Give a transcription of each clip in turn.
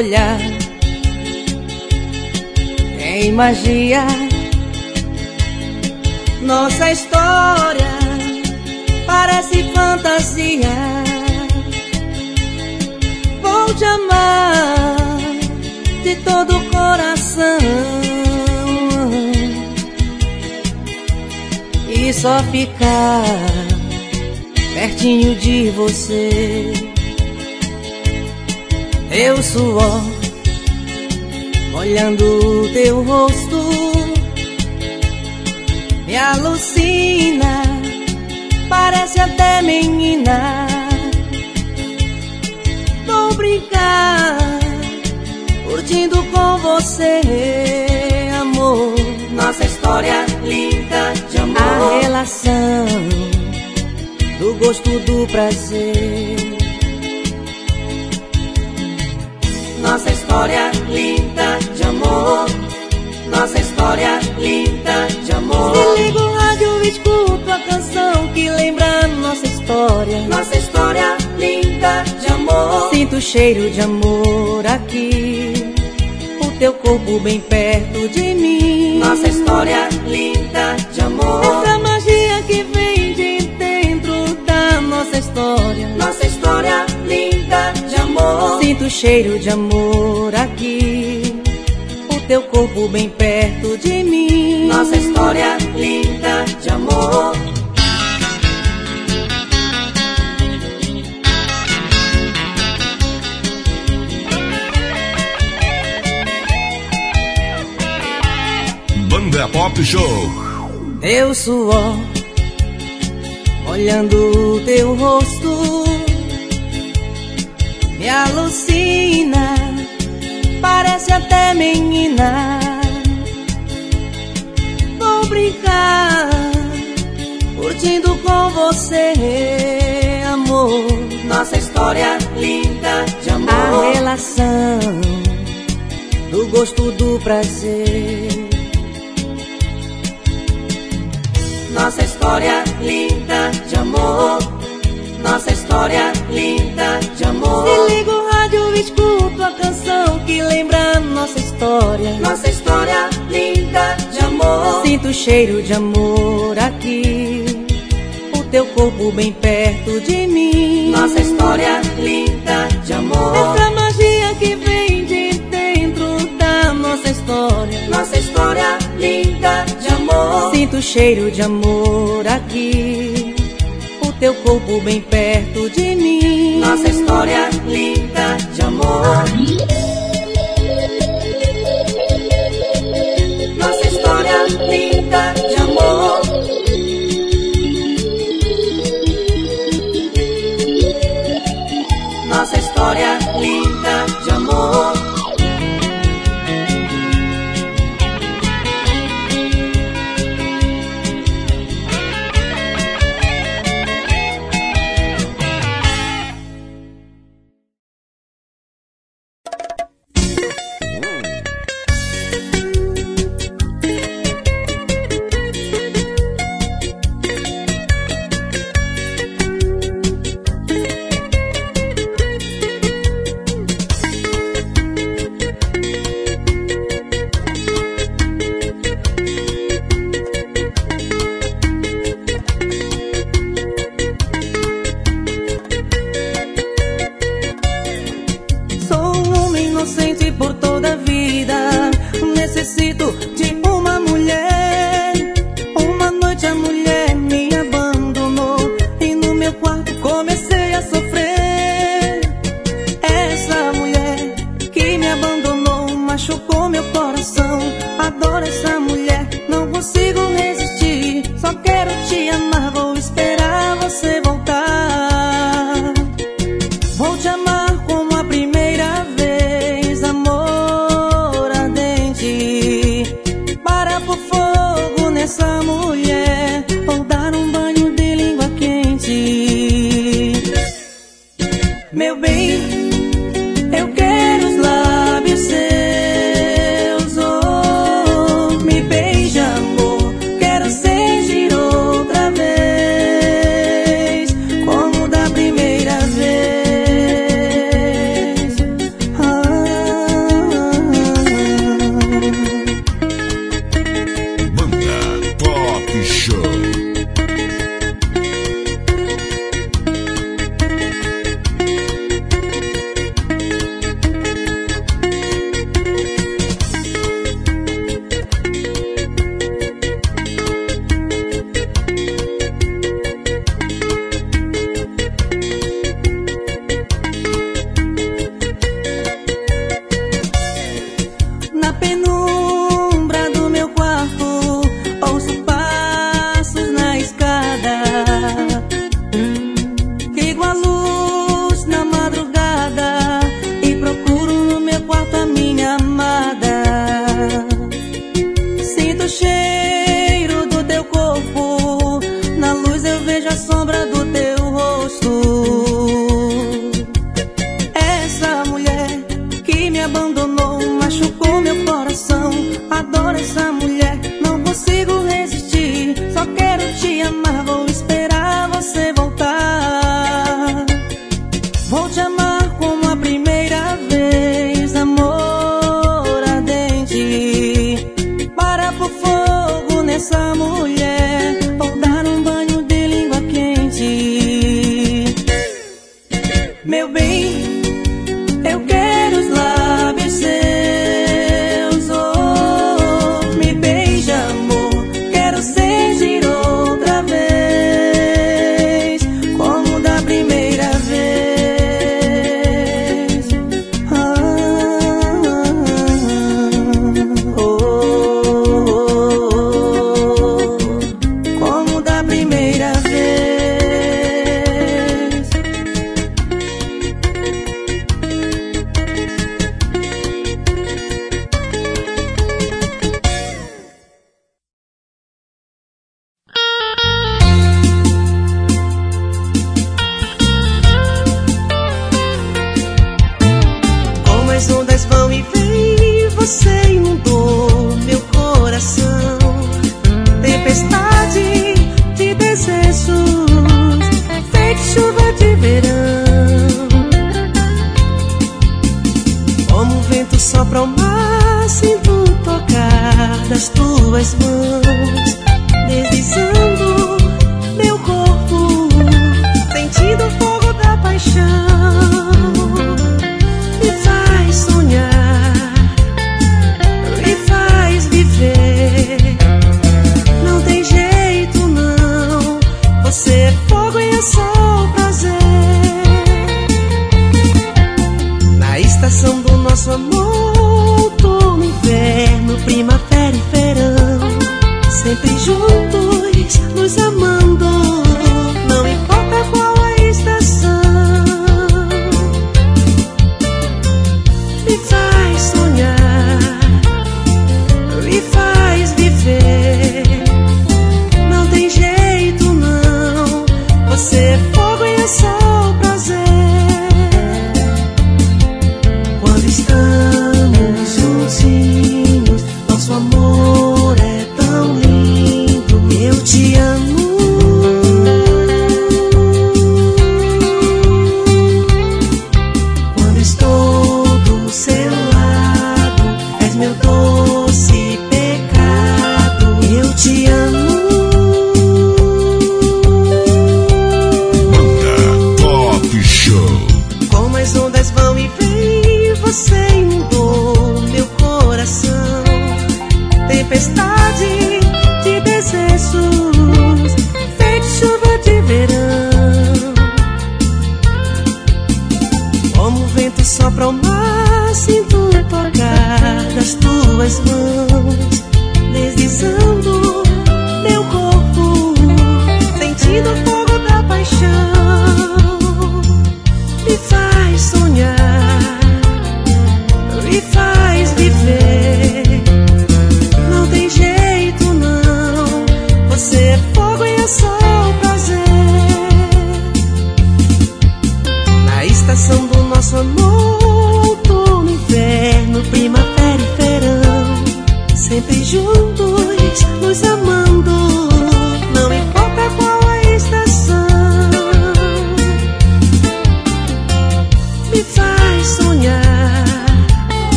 Olhar tem magia. Nossa história parece fantasia. Vou te amar de todo o coração e só ficar pertinho de você. Teu suor olhando teu rosto me alucina, parece até menina. Vou brincar, curtindo com você, amor. Nossa história linda de amor. A relação do gosto do prazer. História linda de amor. Nossa história linda de amor. Se liga o rádio, escuto a canção que lembra nossa história. Nossa história linda de amor. Sinto o cheiro de amor aqui. O teu corpo bem perto de mim. Nossa história linda de amor. Sinto o cheiro de amor aqui. O teu corpo bem perto de mim. Nossa história linda de amor. Banda Pop Show. Teu suor olhando teu rosto me alucina, parece até menina. Vou brincar, curtindo com você, amor. Nossa história linda de A amor. relação do gosto do prazer. Nossa história linda de amor. Nossa história linda de amor. Se liga o rádio, escuto a canção que lembra nossa história. Nossa história linda de amor. Sinto o cheiro de amor aqui. O teu corpo bem perto de mim. Nossa história linda de amor. Essa magia que vem de dentro da nossa história. Nossa história linda de amor. Sinto o cheiro de amor aqui. Teu corpo bem perto de mim. Nossa história linda de amor. Nossa história linda de amor.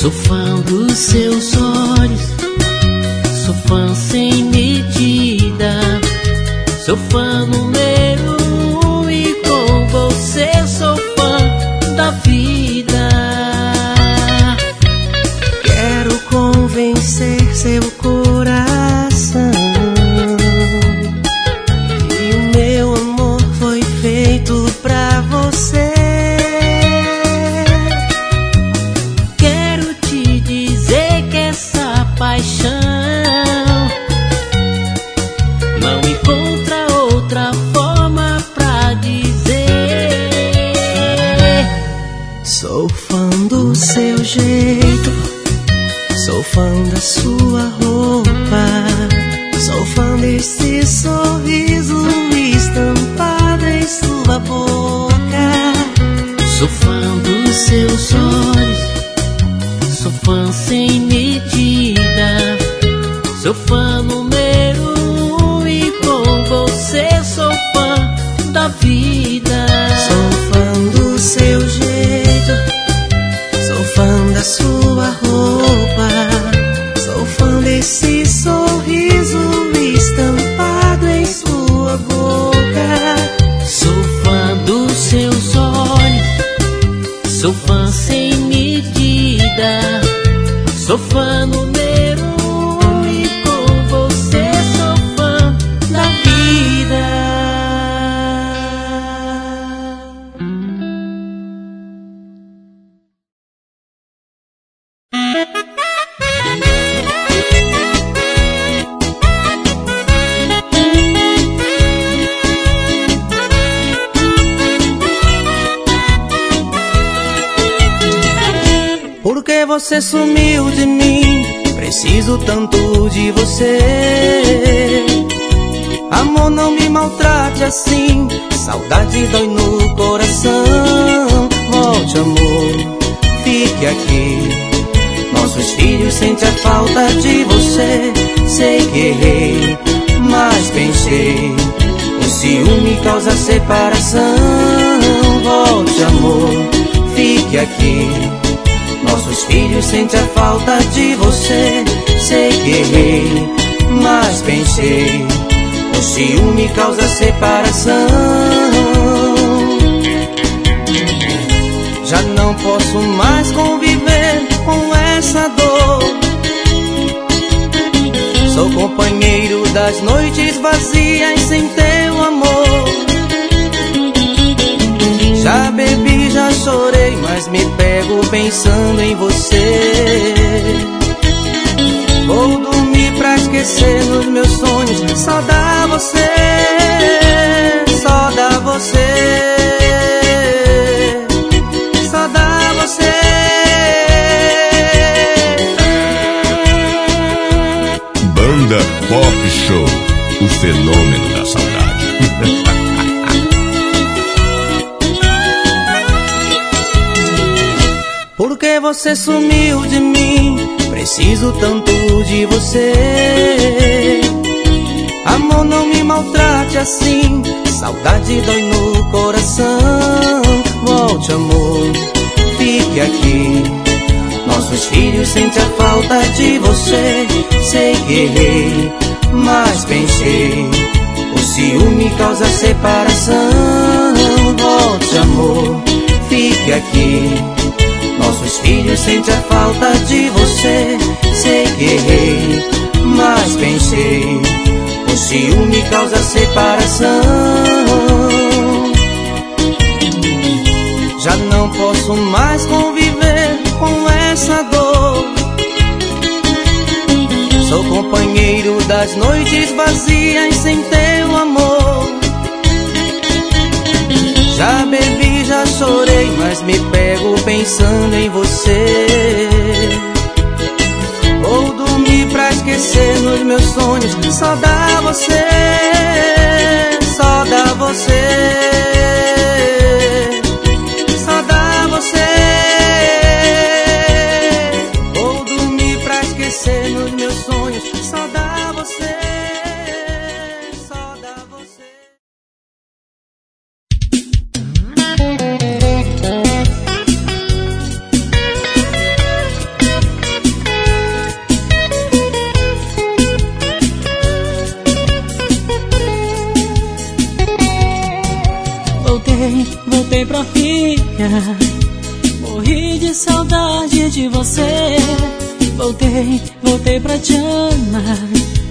Sou fã dos seus olhos, sou fã sem medida, sou fã no meu. você sumiu de mim. Preciso tanto de você. Amor, não me maltrate assim. Saudade dói no coração. Volte, amor, fique aqui. Nossos filhos sentem a falta de você. Sei que errei, mas pensei. O ciúme causa separação. Volte, amor, fique aqui. Os filhos sentem a falta de você. Sei que errei, mas pensei. O ciúme causa separação. Já não posso mais conviver com essa dor. Sou companheiro das noites vazias sem ter vivo pensando em você. Vou dormir pra esquecer nos meus sonhos. Só dá você, só dá você. Só dá você. Banda Pop Show, o fenômeno. Você sumiu de mim? Preciso tanto de você. Amor, não me maltrate assim. Saudade dói no coração. Volte, amor, fique aqui. Nossos filhos sentem a falta de você. Sei que errei, mas pensei. O ciúme causa separação. Volte, amor, fique aqui. Nossos filhos sentem a falta de você. Sei que errei, mas pensei. O ciúme causa separação. Já não posso mais conviver com essa dor. Sou companheiro das noites vazias sem teu amor. Já bebi, chorei, mas me pego pensando em você. Vou dormir pra esquecer nos meus sonhos. Só dá você, só dá você.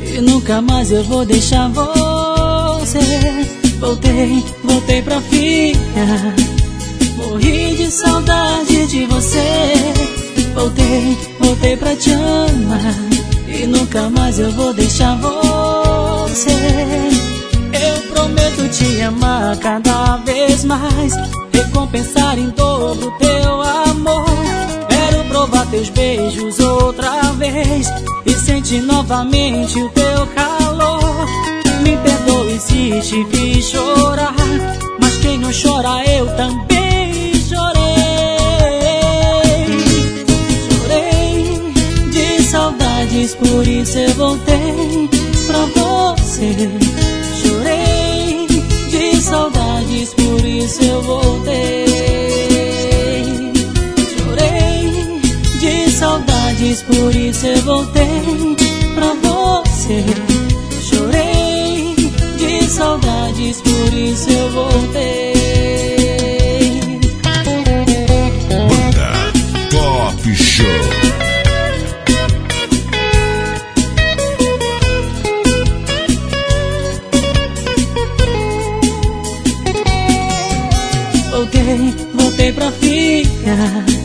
E nunca mais eu vou deixar você. Voltei, voltei pra ficar. Morri de saudade de você. Voltei, voltei pra te amar. E nunca mais eu vou deixar você. Eu prometo te amar cada vez mais, recompensar em dobro teu amor. Provar teus beijos outra vez e sentir novamente o teu calor. Me perdoe se te chorar, mas quem não chora eu também chorei. Chorei de saudades, por isso eu voltei pra você. Chorei de saudades, por isso eu voltei. Saudades, por isso eu voltei pra você. Chorei de saudades, por isso eu voltei. Banda Pop Show. Voltei, voltei pra ficar.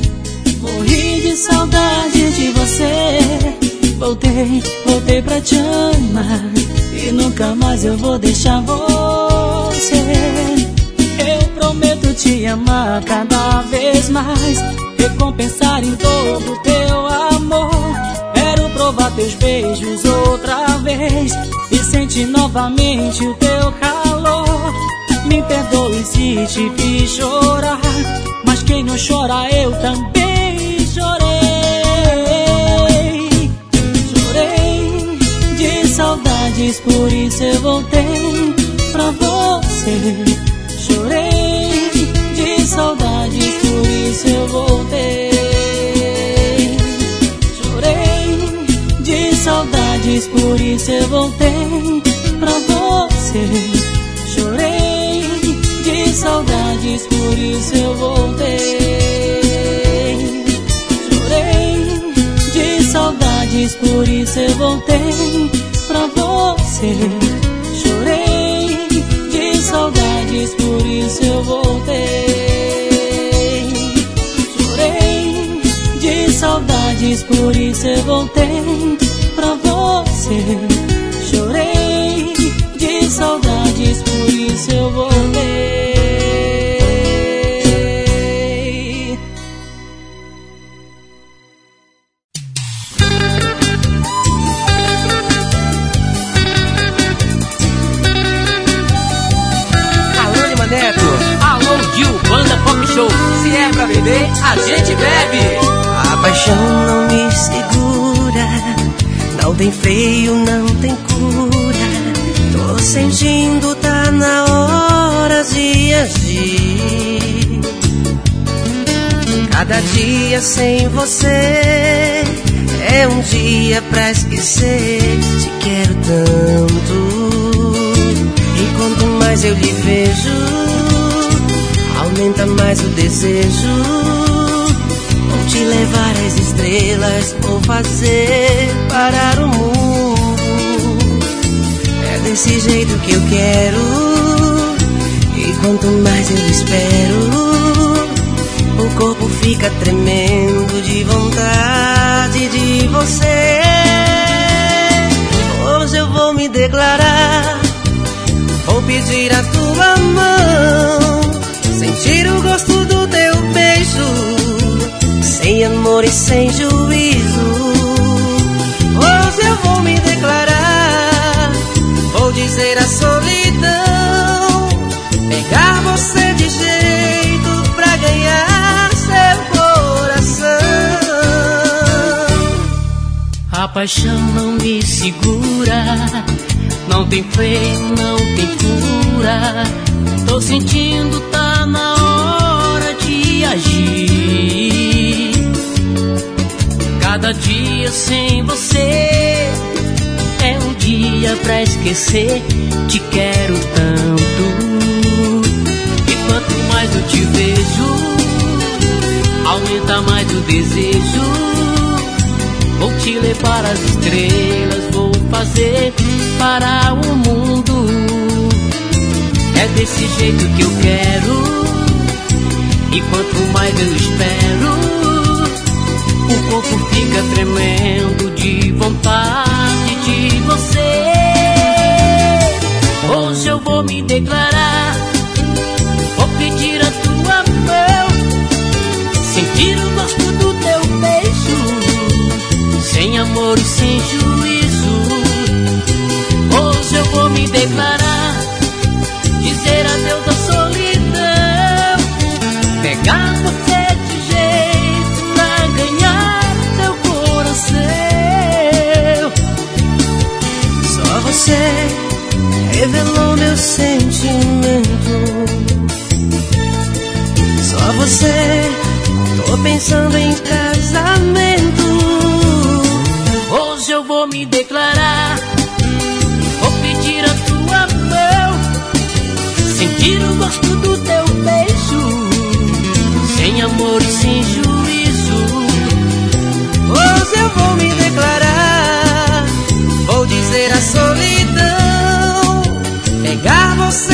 Voltei, voltei pra te amar. E nunca mais eu vou deixar você. Eu prometo te amar cada vez mais. Recompensar em dobro teu amor. Quero provar teus beijos outra vez. E sentir novamente o teu calor. Me perdoe se te fiz chorar, mas quem não chora eu também você. Chorei de saudades, por isso eu voltei. Chorei de saudades, por isso eu voltei pra você. Chorei de saudades, por isso eu voltei. Chorei de saudades, por isso eu voltei pra você. Por isso eu voltei. Chorei de saudades, por isso eu voltei desse jeito que eu quero. E quanto mais eu espero, o corpo fica tremendo de vontade de você. Hoje eu vou me declarar, vou pedir a tua mão, sentir o gosto do teu beijo, sem amor e sem juízo. Hoje eu vou me declarar dizer adeus à solidão, pegar você de jeito na ganhar teu coração. Só você revelou meu sentimento. Só você, tô pensando em casamento. Hoje eu vou me declarar Tiro o gosto do teu beijo, sem amor e sem juízo. Hoje eu vou me declarar, vou dizer a solidão, pegar você.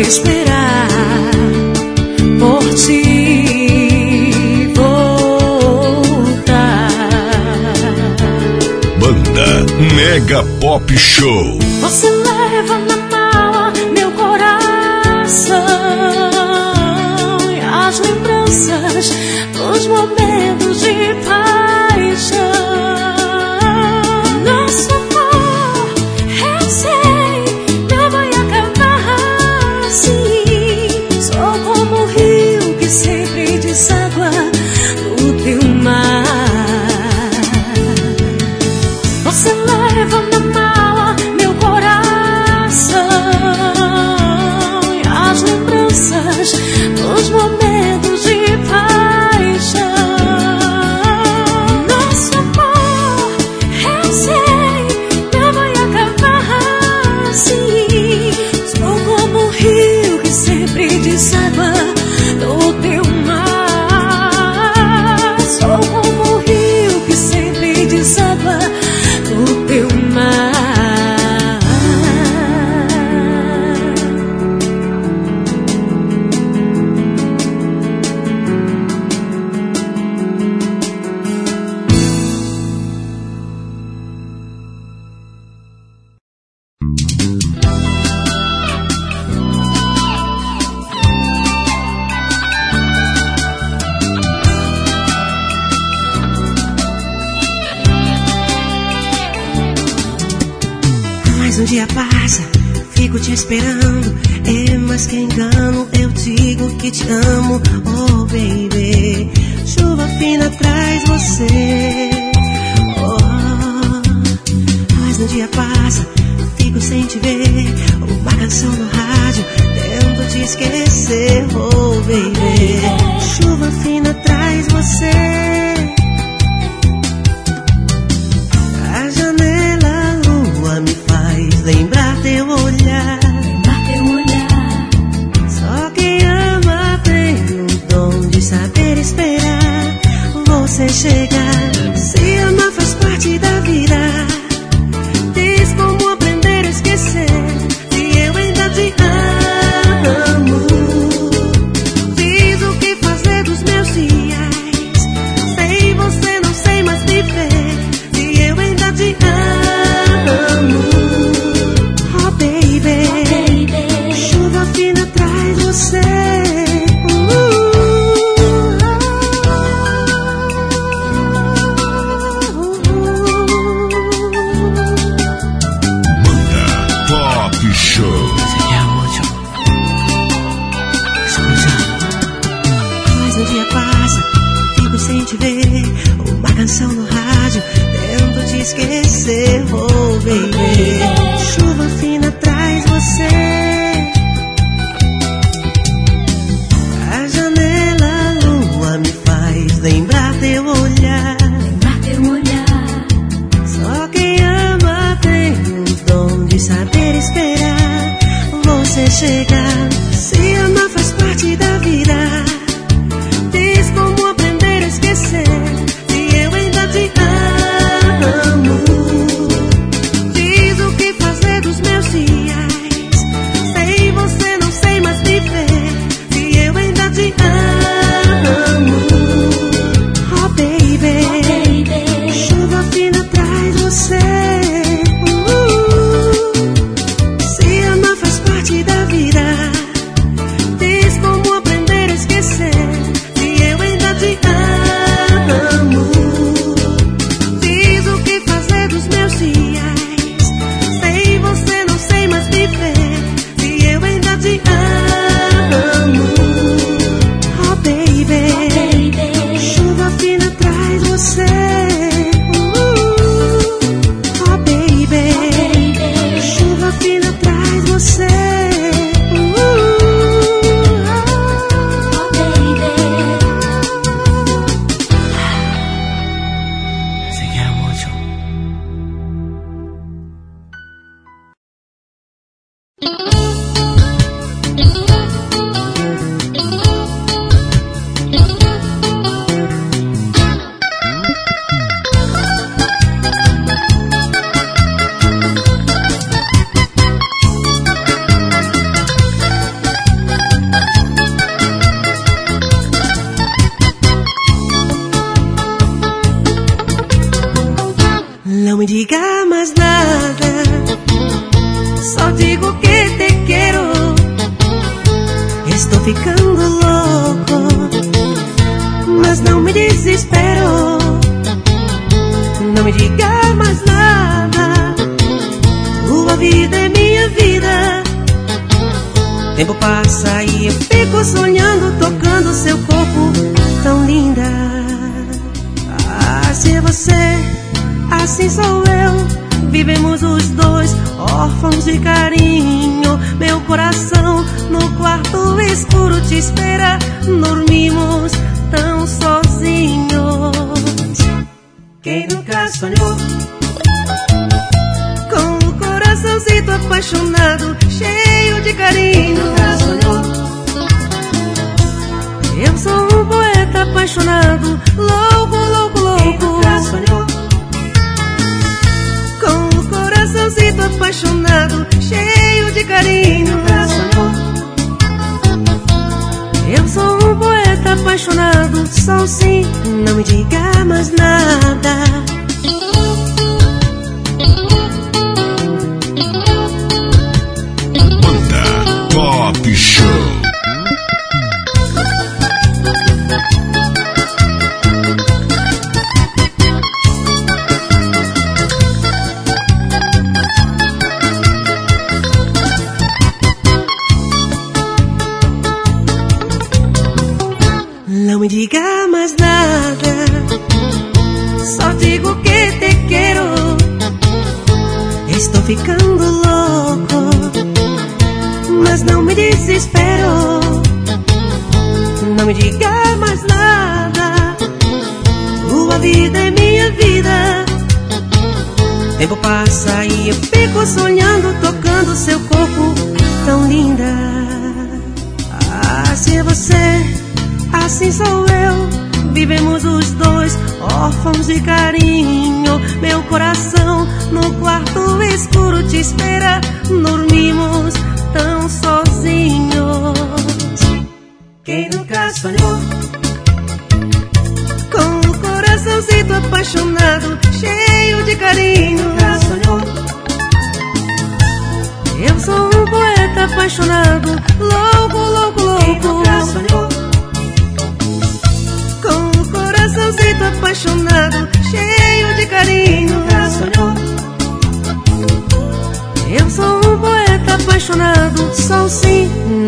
esperar por ti voltar. Banda Mega Pop Show. Você leva na mala meu coração e as lembranças dos momentos Não me diga mais nada, só digo que te quero. Estou ficando louco, mas não me desespero. Não me diga mais nada, tua vida é minha vida. Tempo passa e eu fico sonhando, tocando seu corpo assim sou eu. Vivemos os dois, órfãos de carinho. Meu coração no quarto escuro te espera. Dormimos tão sozinhos. Quem nunca sonhou? Com o coraçãozinho apaixonado, cheio de carinho. Quem nunca sonhou? Eu sou um poeta apaixonado, louco, louco, louco. Quem nunca sonhou? Esquisito, apaixonado, cheio de carinho. Eu sou um poeta apaixonado, sou sim, não me diga mais nada.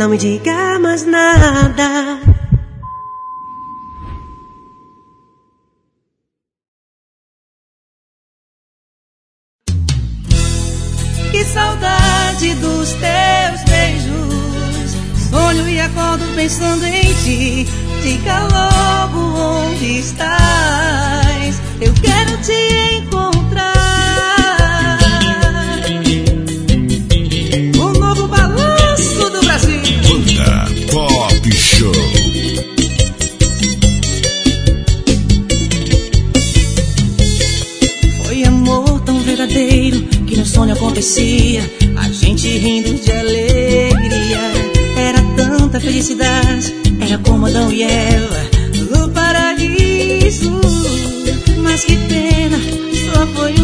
Não me diga mais nada. Que saudade dos teus beijos. Sonho e acordo pensando em ti. Diga logo onde estás. Eu quero te acontecia, a gente rindo de alegria. Era tanta felicidade, era como Adão e Eva no paraíso. Mas que pena, só foi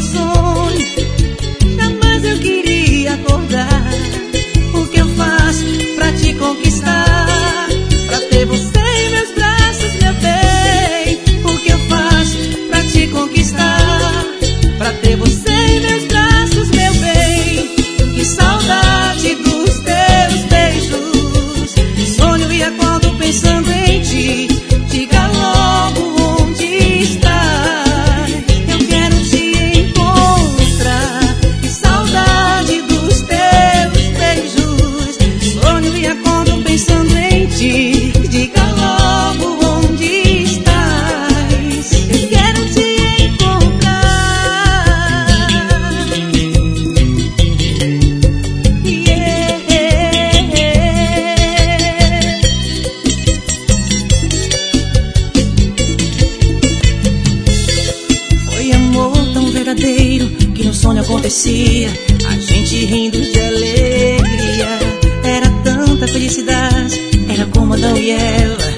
acontecia, a gente rindo de alegria. Era tanta felicidade, era como Adão e ela.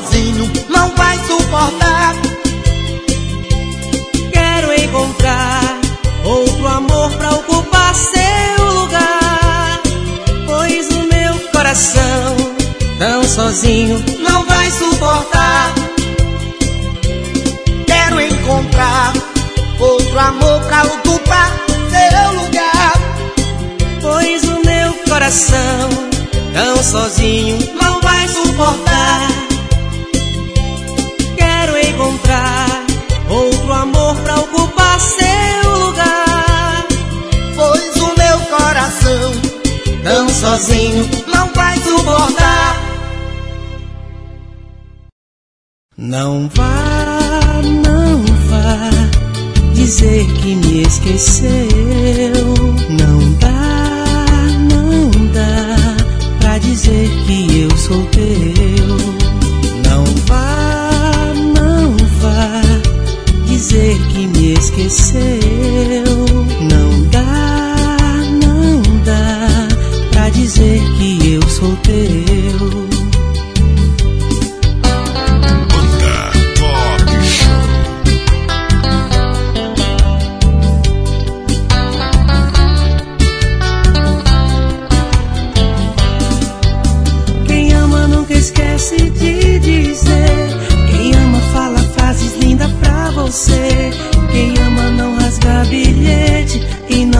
sozinho não vai suportar. Quero encontrar outro amor pra ocupar seu lugar. Pois o meu coração, tão sozinho, não vai suportar. Quero encontrar outro amor pra ocupar seu lugar. Pois o meu coração, tão sozinho, não vai suportar outro amor pra ocupar seu lugar. Pois o meu coração, tão sozinho, não vai suportar. Não vá, não vá dizer que me esqueceu. Não dá, não dá pra dizer que eu sou teu. dizer que me esqueceu.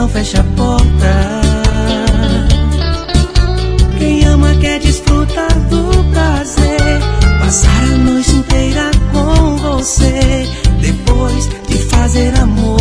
não fecha a porta. Quem ama quer desfrutar do prazer, passar a noite inteira com você, depois de fazer amor.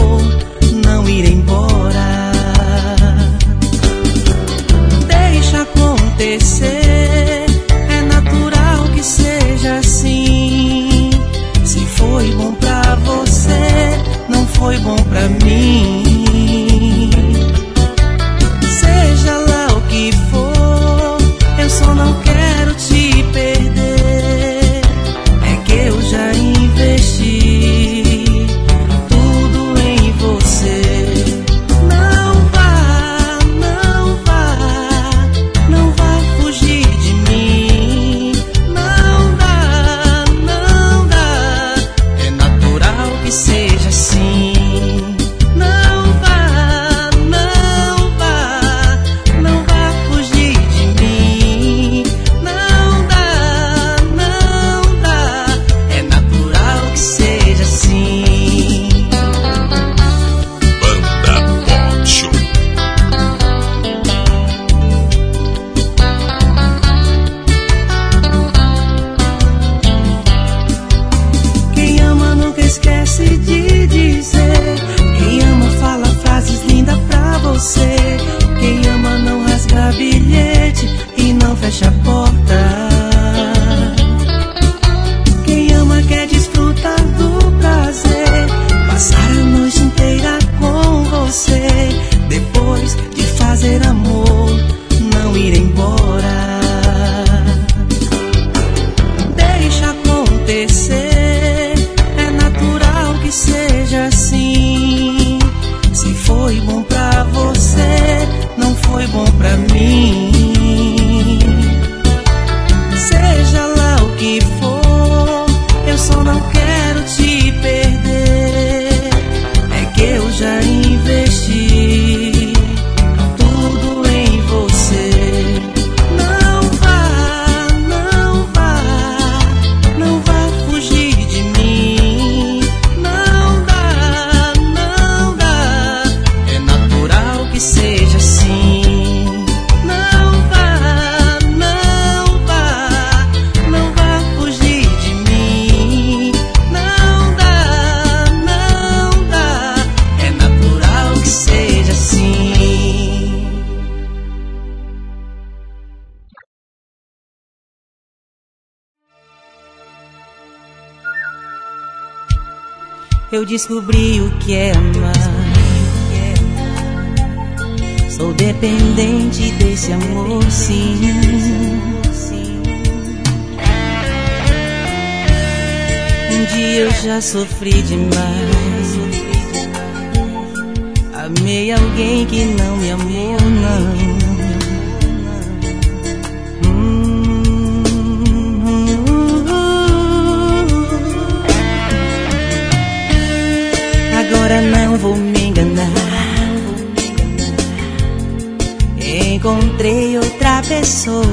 Descobri outra pessoa.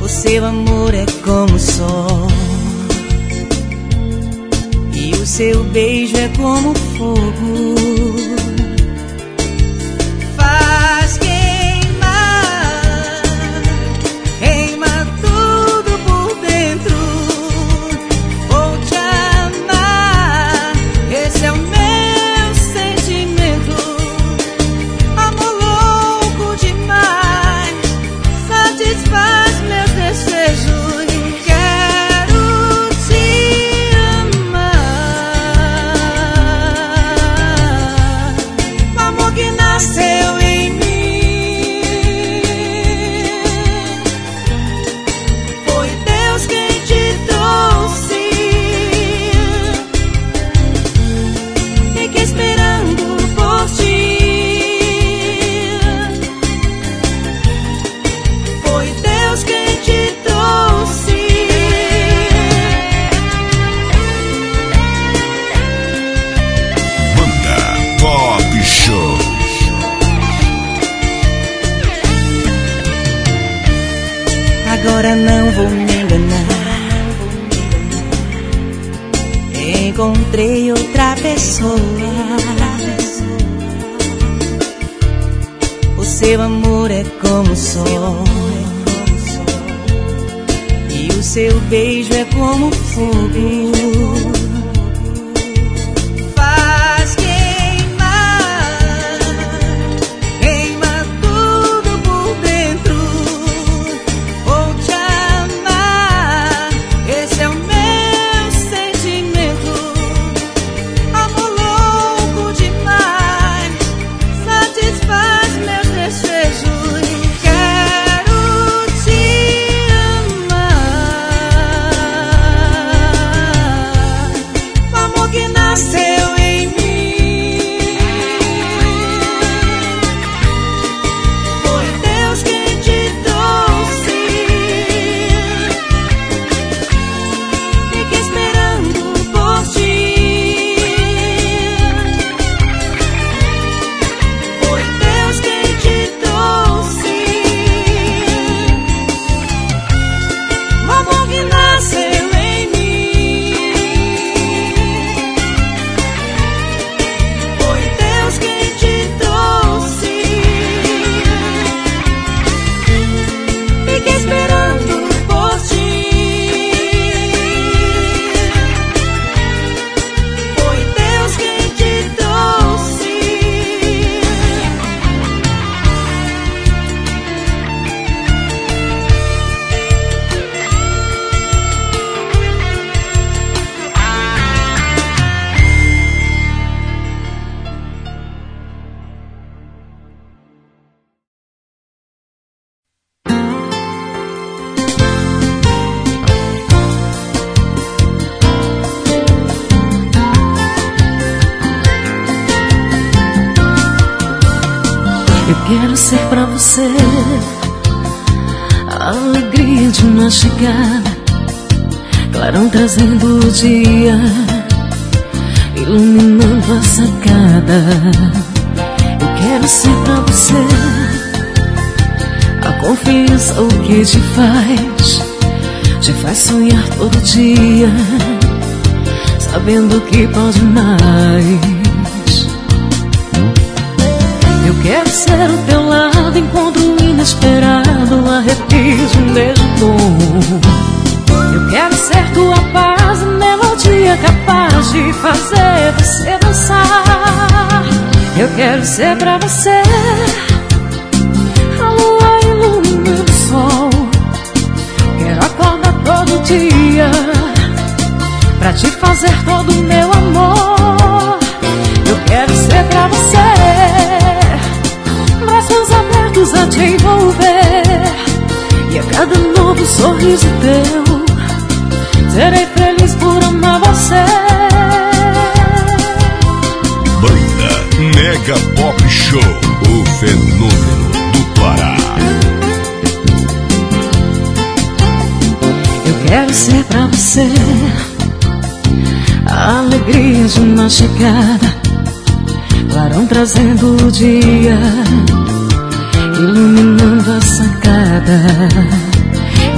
O seu amor é como o sol. E o seu beijo é como fogo. Dia iluminando a sacada. Eu quero ser pra você a confiança, o que te faz, te faz sonhar todo dia, sabendo que pode mais. Eu quero ser o teu lado, encontro inesperado, arrepio de um beijo bom. Eu quero ser tua paz, melodia capaz de fazer você dançar. Eu quero ser pra você a lua iluminando o sol. Quero acordar todo dia fazer todo o meu amor. Eu quero ser pra você, braços abertos a te envolver. E a cada novo sorriso teu, serei feliz por amar você. Banda Mega Pop Show, o fenômeno do Pará. Eu quero ser pra você a alegria de uma chegada, clarão trazendo o dia, iluminando a sacada.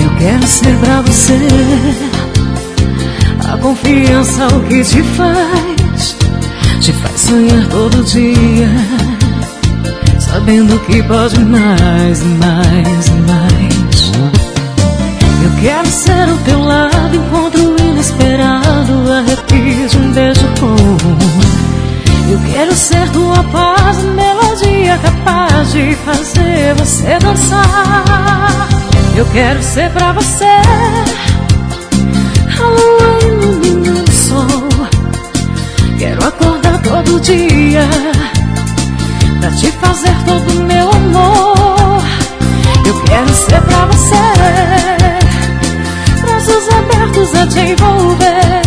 Eu quero ser pra você a confiança, o que te faz, te faz sonhar todo dia, sabendo que pode mais, mais, mais. Eu quero ser o teu lado, encontro inesperado, arrepio de um beijo bom. Eu quero ser tua paz, melodia capaz de fazer você dançar. Eu quero ser pra você dia pra te fazer todo meu amor. Eu quero ser pra você braços abertos a te envolver.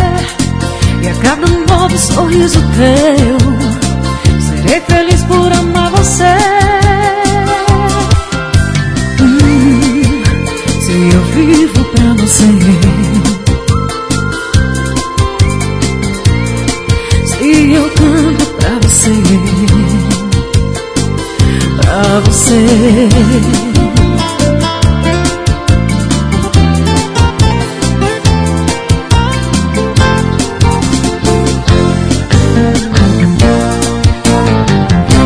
E a cada novo sorriso teu, serei feliz por amar você. Hum, se eu vivo pra você. Você.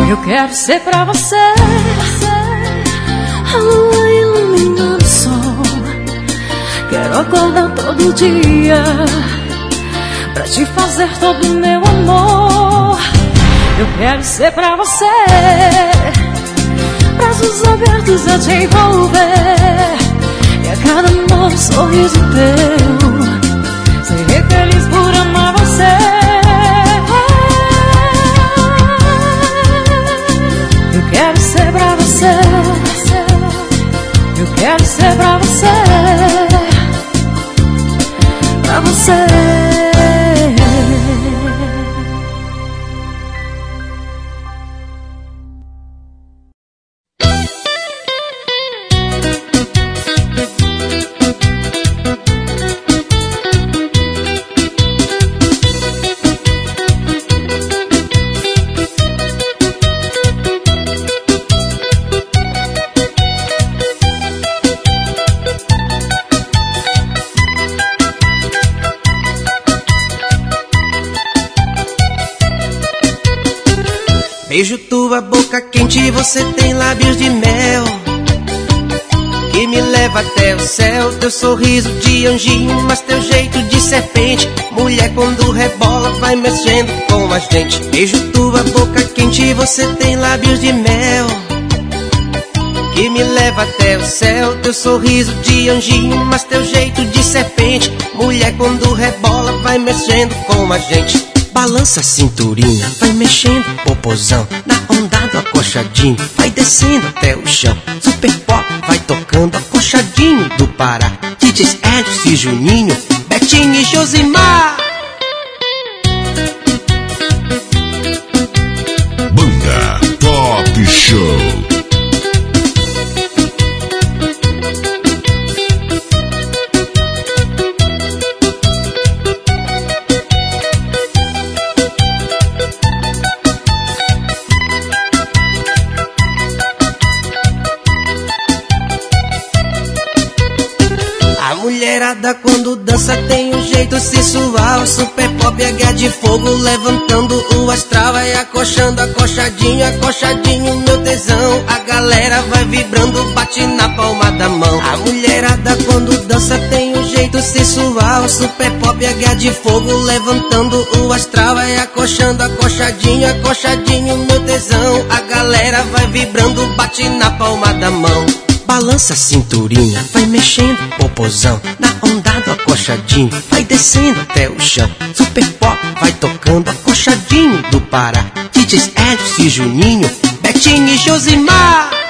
Eu quero ser pra você a lua iluminando o sol. Quero acordar todo dia pra te fazer todo meu amor. Eu quero ser pra você braços abertos a te envolver. E a cada novo sorriso teu, serei feliz por amar você. Eu quero ser pra você. Eu quero ser pra você. Pra você. Você tem lábios de mel Que me leva até o céu. Teu sorriso de anjinho, mas teu jeito de serpente. Mulher quando rebola vai mexendo com a gente. Beijo tua boca quente, você tem lábios de mel que me leva até o céu. Teu sorriso de anjinho, mas teu jeito de serpente. Mulher quando rebola vai mexendo com a gente Balança a cinturinha, vai mexendo popozão Na onda do acochadinho, vai descendo até o chão. Super pop vai tocando acochadinho do Pará. DJs Edson e Juninho, Betinho e Josimar. Banda Pop Show. Mulherada quando dança tem um jeito sensual. Super pop é de fogo levantando o astral. Vai acochando, acochadinho, acochadinho meu tesão. A galera vai vibrando, bate na palma da mão. A mulherada quando dança tem um jeito sensual. Super pop é de fogo levantando o astral. Vai acochando, acochadinho, acochadinho meu tesão. A galera vai vibrando, bate na palma da mão Balança a cinturinha, vai mexendo popozão Na onda do acochadinho, vai descendo até o chão. Super pop vai tocando, acochadinho do Pará. DJs Edson e Juninho, Betinho e Josimar.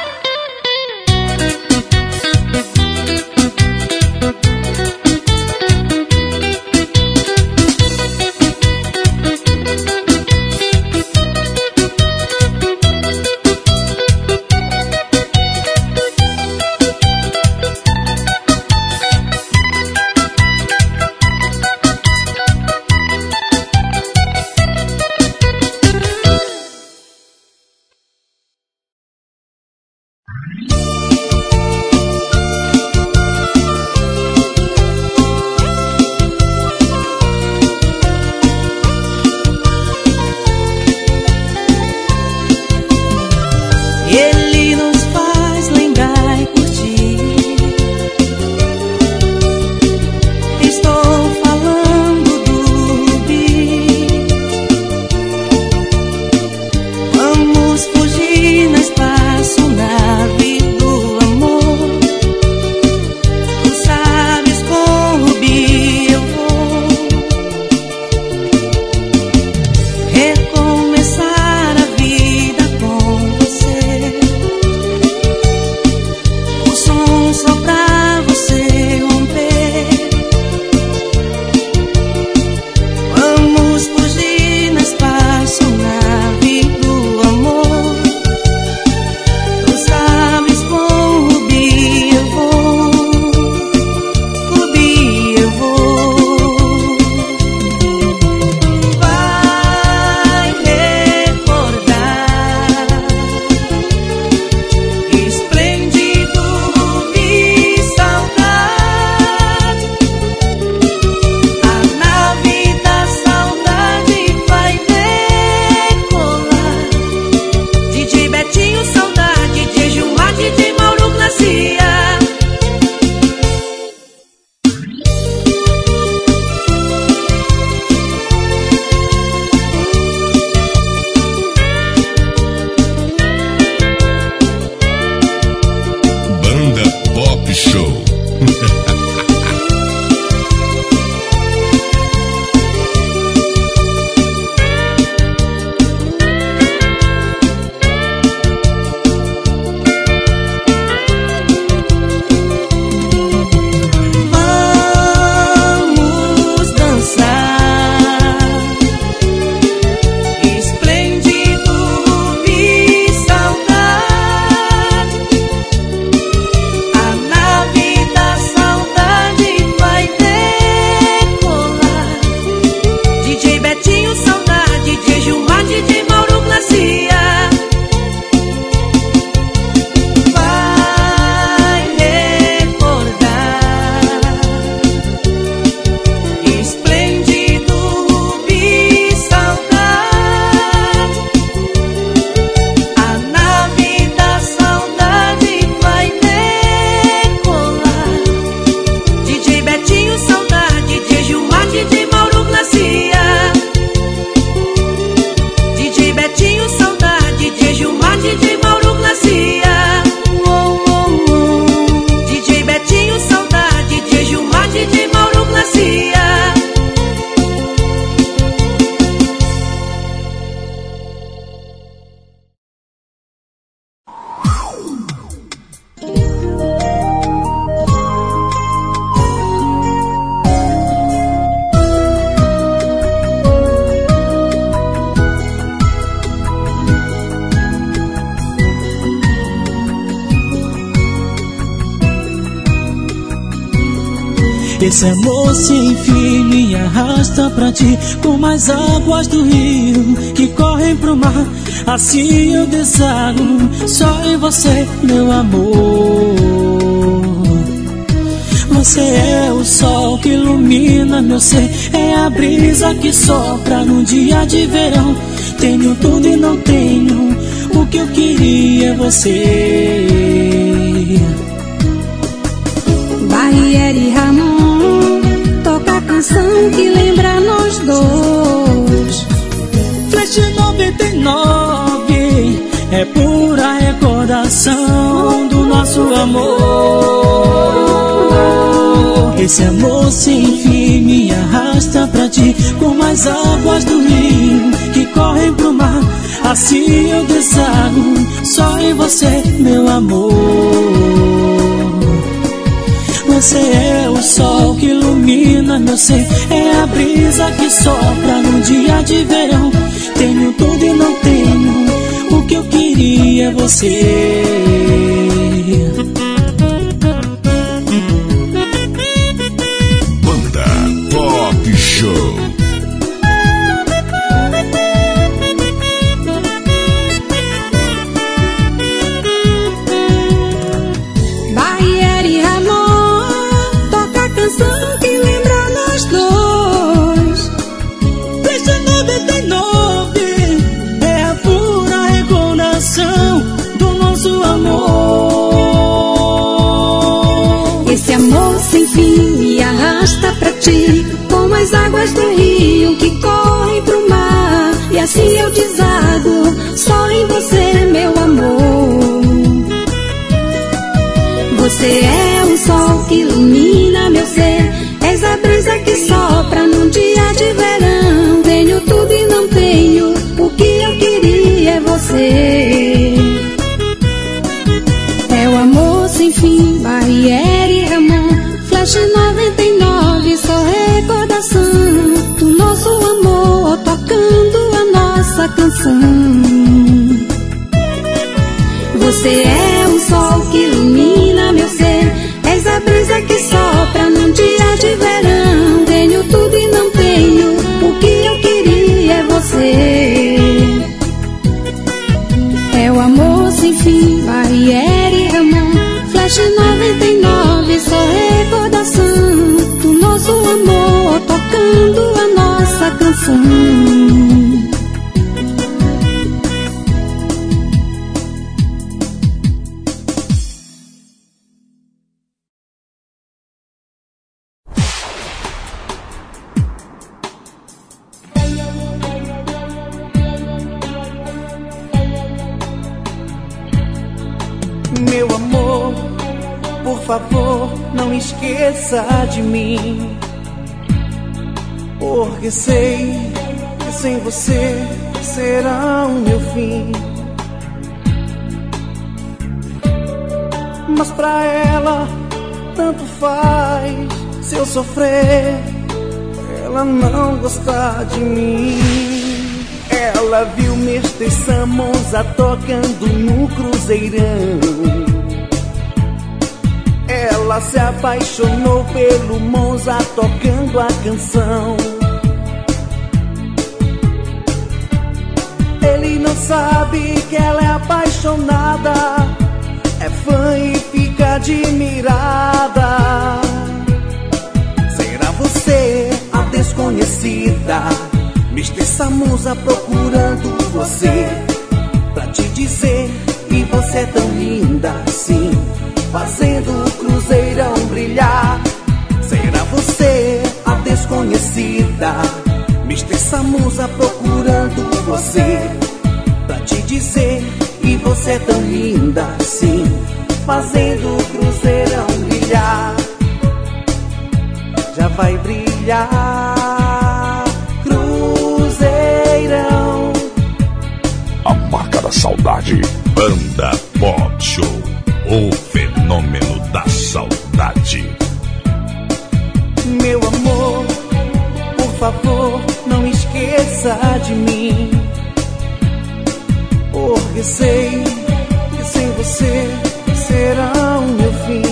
Esse amor sem fim me arrasta pra ti Como as águas do rio que correm pro mar. Assim eu desago só em você, meu amor. Você é o sol que ilumina meu ser É a brisa que sopra no dia de verão. Tenho tudo e não tenho O que eu queria é você. Barriere Ramon canção que lembra nós dois. Flash 99 é pura recordação do nosso amor. esse amor sem fim me arrasta pra ti como as águas do rio que correm pro mar. Assim eu desago só em você, meu amor. Você é o sol que ilumina meu ser, é a brisa que sopra no dia de verão. Tenho tudo e não tenho, o que eu queria é você. Águas do rio que correm pro mar. E assim eu desago só em você, meu amor. Você é o sol que ilumina meu ser. És a brisa que sopra num dia de verão. Tenho tudo e não tenho. O que eu queria é você. É o amor sem fim, barriere do nosso amor tocando a nossa canção. Você é o sol que ilumina meu ser, és a brisa que sopra pra ela, tanto faz se eu sofrer. Ela não gosta de mim. Ela viu Mestre Samonza tocando no Cruzeirão. Ela se apaixonou pelo Monza tocando a canção. Ele não sabe que ela é apaixonada, é fã e admirada. Será você a desconhecida? Mr. Samusa procurando você Pra te dizer que você é tão linda assim Fazendo o cruzeirão brilhar Será você a desconhecida Mr. Samusa procurando você Pra te dizer que você é tão linda assim Fazendo o cruzeirão brilhar Já vai brilhar A marca da saudade. Banda Pop Show. O fenômeno da saudade. Meu amor, por favor, não esqueça de mim. Porque sei que sem você será o meu fim.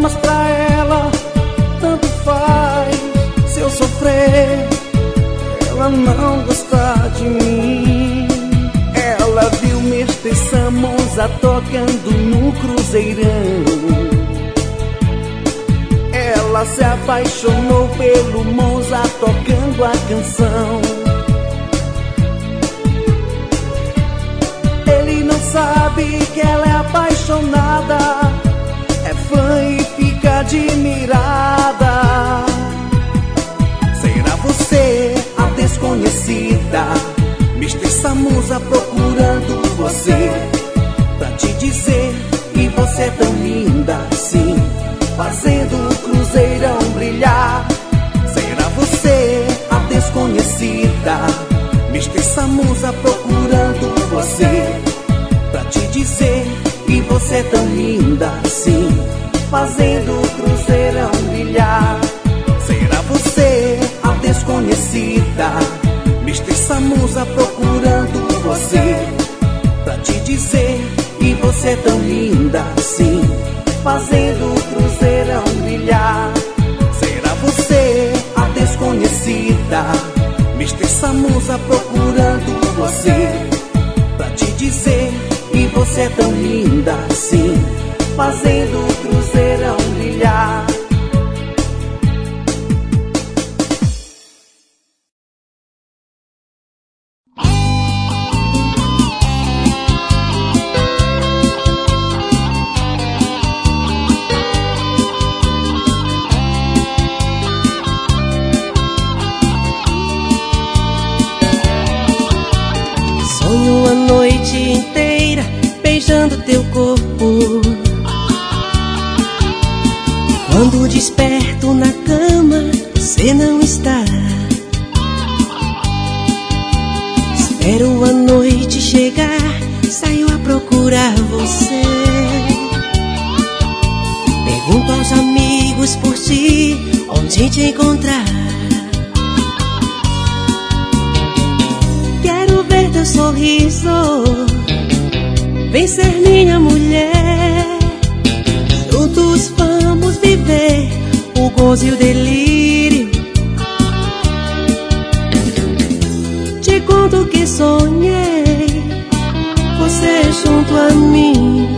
Mas pra ela, tanto faz se eu sofrer ela não gosta de mim. Ela viu Mestre Samonza tocando no Cruzeirão. Ela se apaixonou pelo Monza tocando a canção. Sabe que ela é apaixonada, é fã e fica admirada. Será você a desconhecida? Mr. Samusa procurando você Pra te dizer que você é tão linda assim, fazendo o cruzeirão brilhar. Será você a desconhecida, mistiça musa procurando você, tão linda assim, fazendo o cruzeirão brilhar. Será você a desconhecida, mistiça musa procurando você, pra te dizer que você é tão linda assim, fazendo o cruzeirão brilhar. Será você a desconhecida, mistiça musa procurando você, pra te dizer você é tão linda assim, fazendo o cruzeirão brilhar. Encontrar. Quero ver teu sorriso, vem ser minha mulher. Juntos vamos viver o gozo e o delírio. Te conto que sonhei, você junto a mim.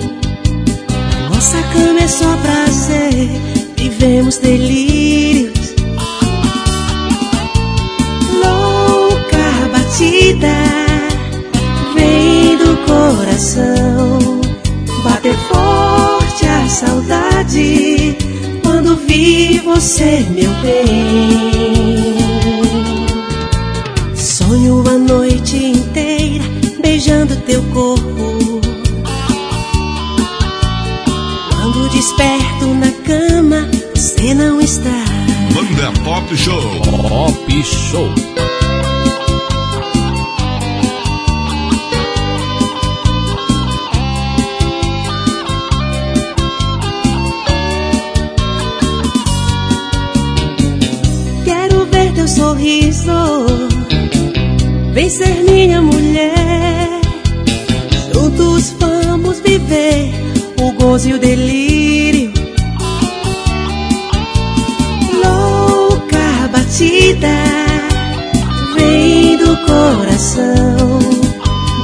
Nossa cama é só prazer, vivemos delírios. Coração. Bater forte a saudade quando vi você, meu bem. Sonho a noite inteira beijando teu corpo. Quando desperto na cama, você não está. Banda Pop Show. Pop Show. Sorriso, vem ser minha mulher. Juntos vamos viver o gozo e o delírio. Louca batida, vem do coração.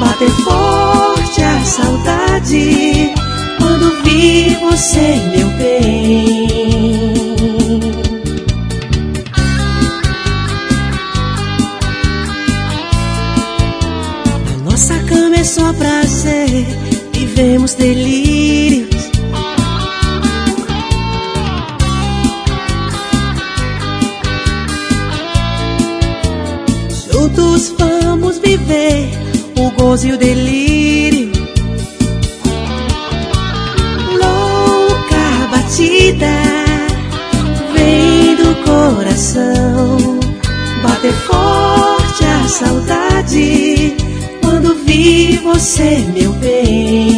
Bater forte a saudade quando vi você, meu bem. Vivemos delírios. Juntos vamos viver o gozo e o delírio. Louca batida, vem do coração. Bater forte a saudade quando vi você, meu bem.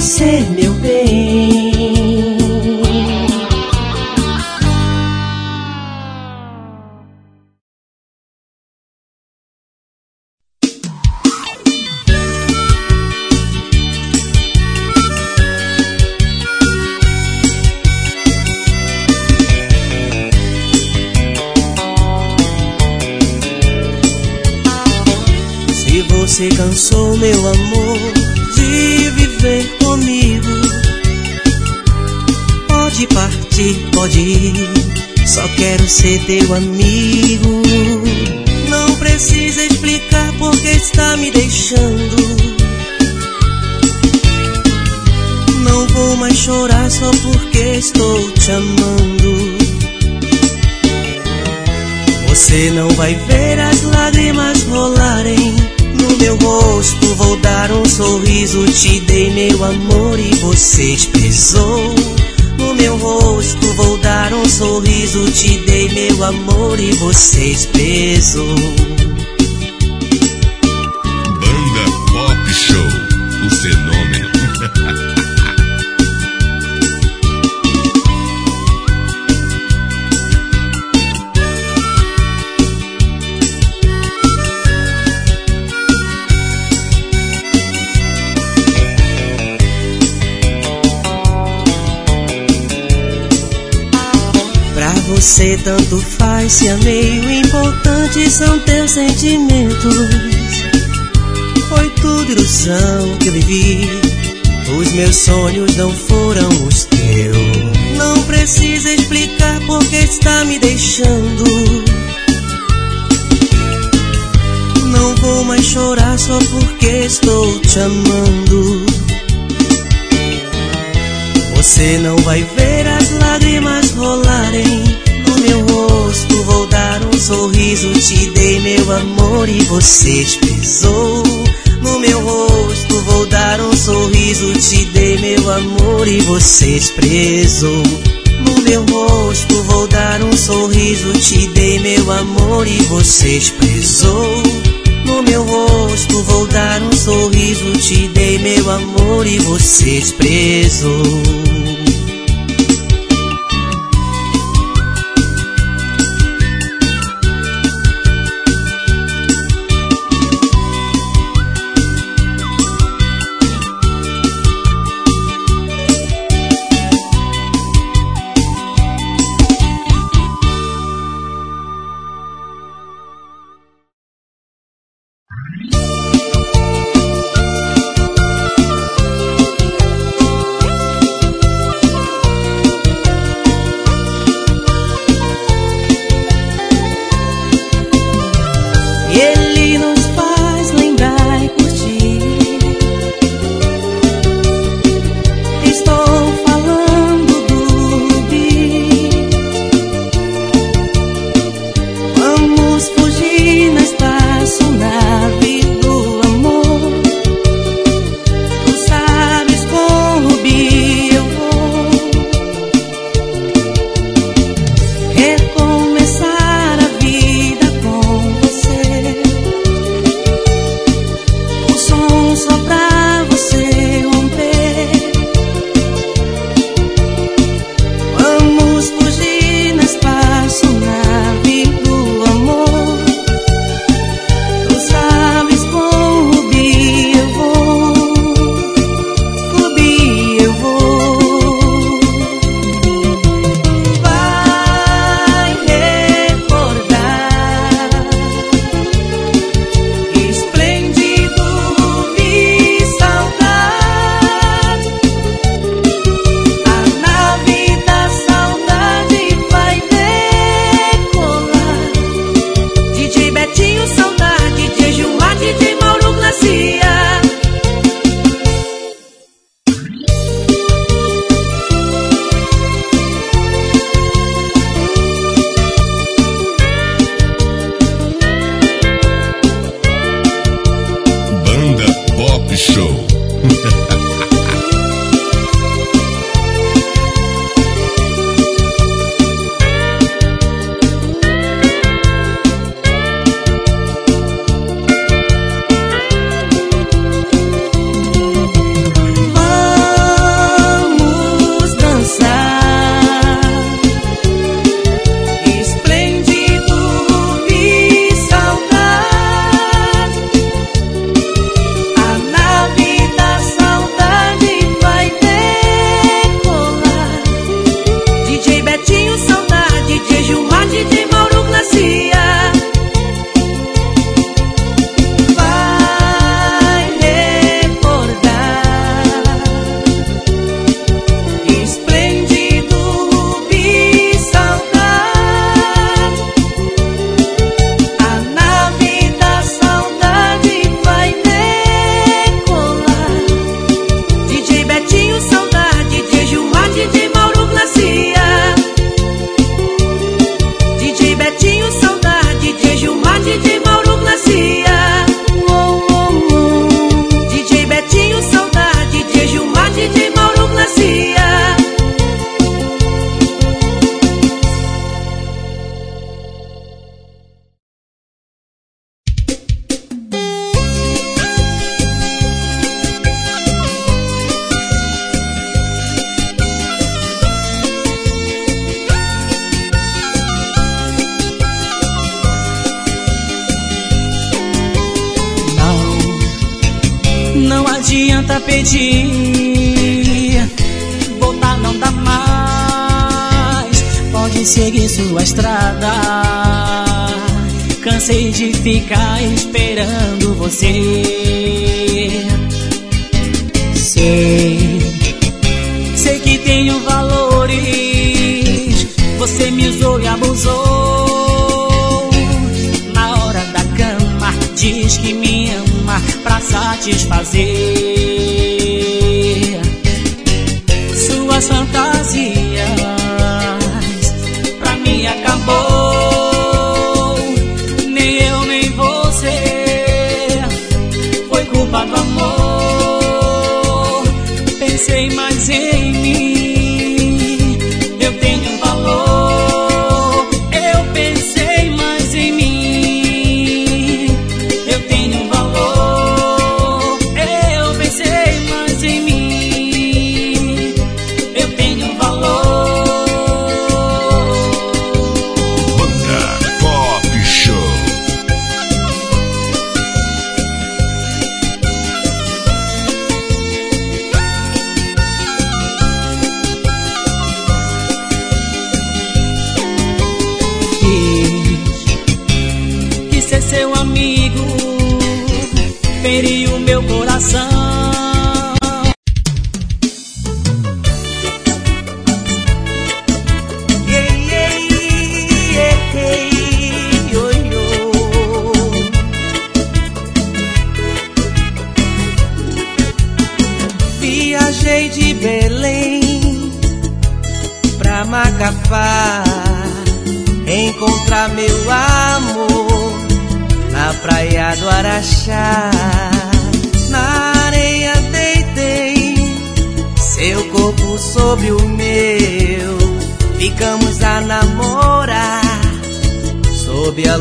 Você, meu bem. Só quero ser teu amigo. Não precisa explicar porque está me deixando. Não vou mais chorar só porque estou te amando. Você não vai ver as lágrimas rolarem no meu rosto. Vou dar um sorriso, te dei meu amor e você desprezou. No meu rosto vou um sorriso, te dei meu amor e você desprezou. Você tanto faz se amei, o importante são teus sentimentos. Foi tudo ilusão que eu vivi, os meus sonhos não foram os teus. Não precisa explicar porque está me deixando. Não vou mais chorar só porque estou te amando. Você não vai ver as lágrimas rolarem sorriso, te dei meu amor e você desprezou. No meu rosto vou dar um sorriso, te dei meu amor e você desprezou. No meu rosto vou dar um sorriso, te dei meu amor e você desprezou. No meu rosto vou dar um sorriso, te dei meu amor e você desprezou.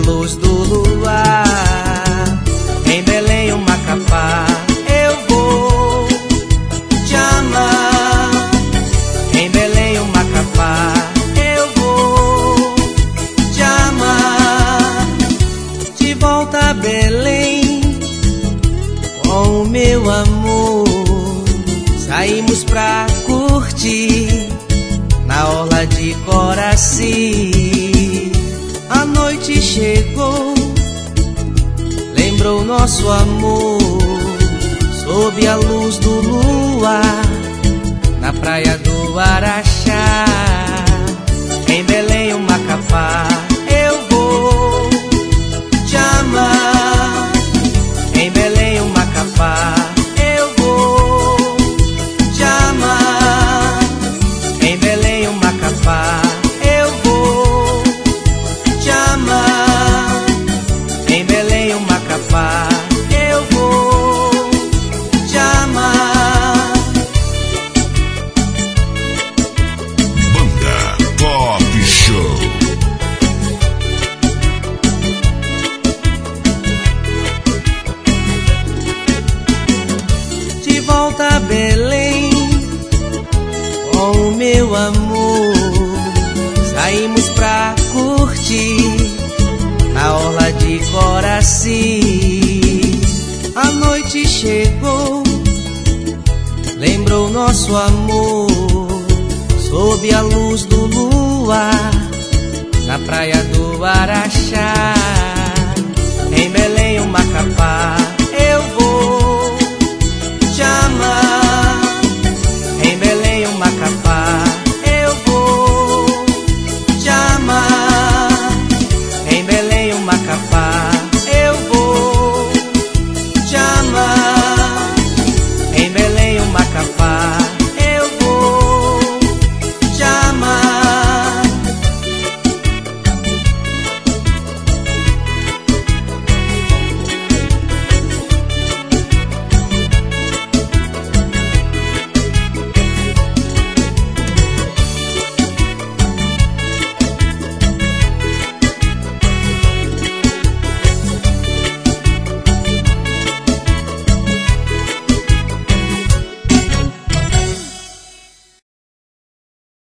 luz do luar. Em Belém, o Macapá, eu vou te amar. Em Belém, o Macapá, eu vou te amar. De volta a Belém, com o meu amor, saímos pra curtir na orla de Coraci. nosso amor sob a luz do luar na praia do Araxá. Em Belém o Macapá eu vou te amar. Em Belém o Macapá